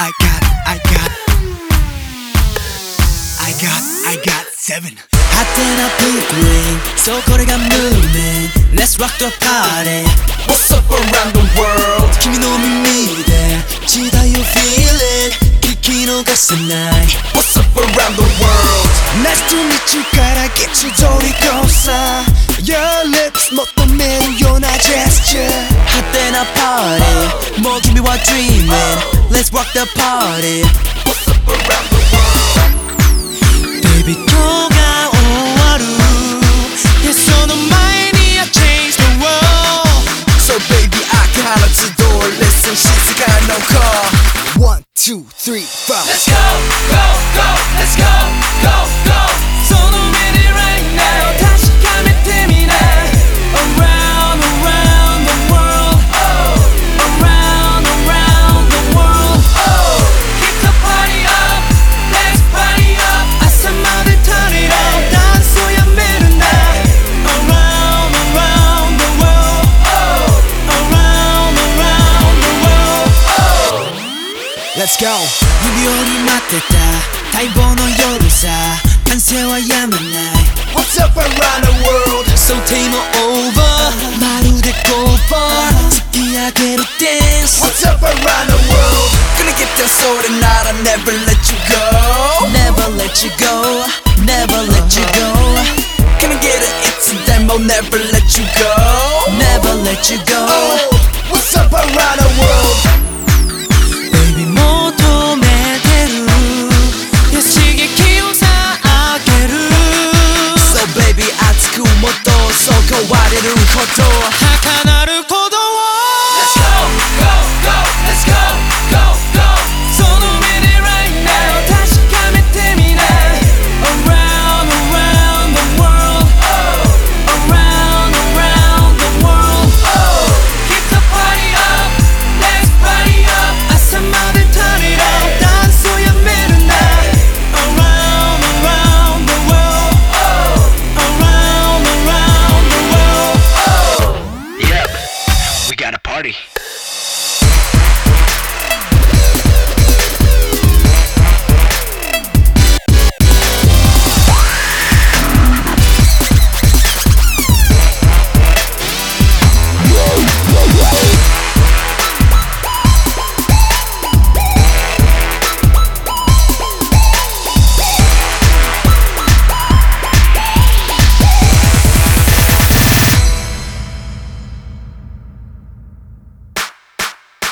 I got, I got, I got, I got seven. Hot in a pink ring, so good got moving. Let's rock the party. What's up around the world? Kimi no me, there. Chida, you feel it? Kiki no night What's up around the world? Nice to meet you, gotta get you totally closer. Your lips, not the man, you're not gesture. Hot in a party, more give me what dreaming. Let's rock the party. Baby, 겨우가 5월 Yes, on the I the world. So baby, I can door. Listen, she's got no car. One, two, three, four. Let's go, go. Let's go 指折り待ってた待望の夜さ歓声はやまない What's up around the world? So take over まるで Go far 突き上げる Dance What's up around the world? Gonna get that soul tonight I'll never let you go Never let you go Never let you go Gonna get it, it's a demo Never let you go Never let you go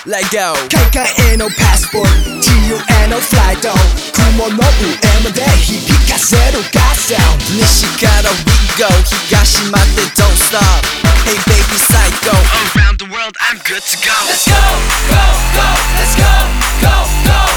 Let go 海外へのパスポート自由へのフライト雲の上まで響かせるガスサウンド西から we go 東まで don't stop Hey baby psycho Around the world I'm good to go Let's go, go, go, let's go, go, go